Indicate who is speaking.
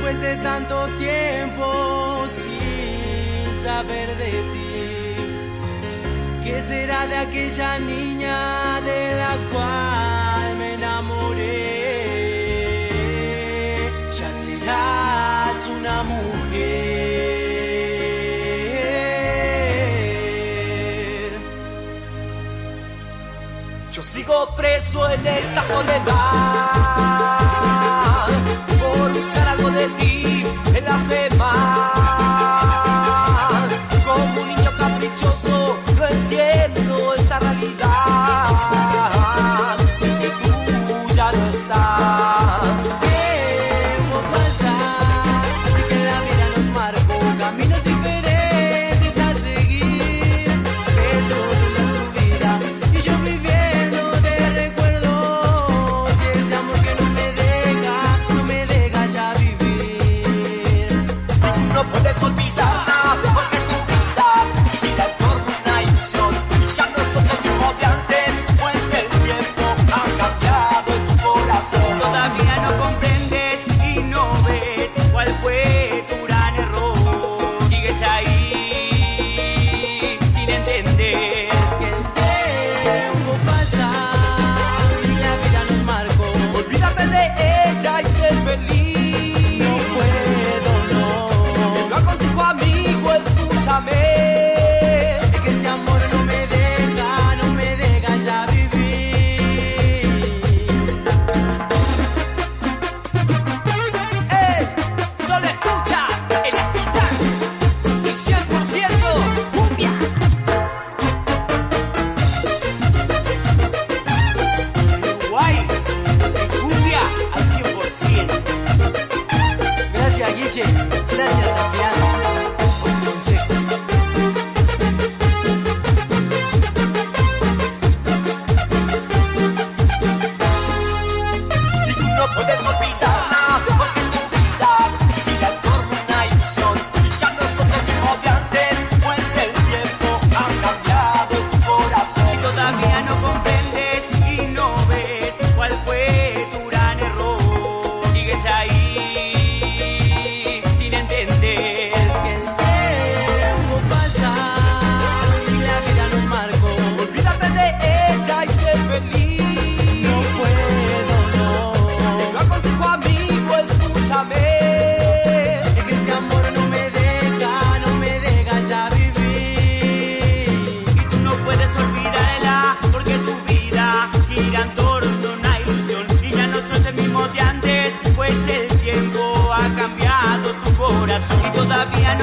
Speaker 1: después de tanto tiempo sin saber de ti. ¿Qué será de aquella niña de la cual me enamoré? Ya serás una mujer.
Speaker 2: Yo sigo preso en esta soledad. Oye,
Speaker 1: gracias, Afiano. sabían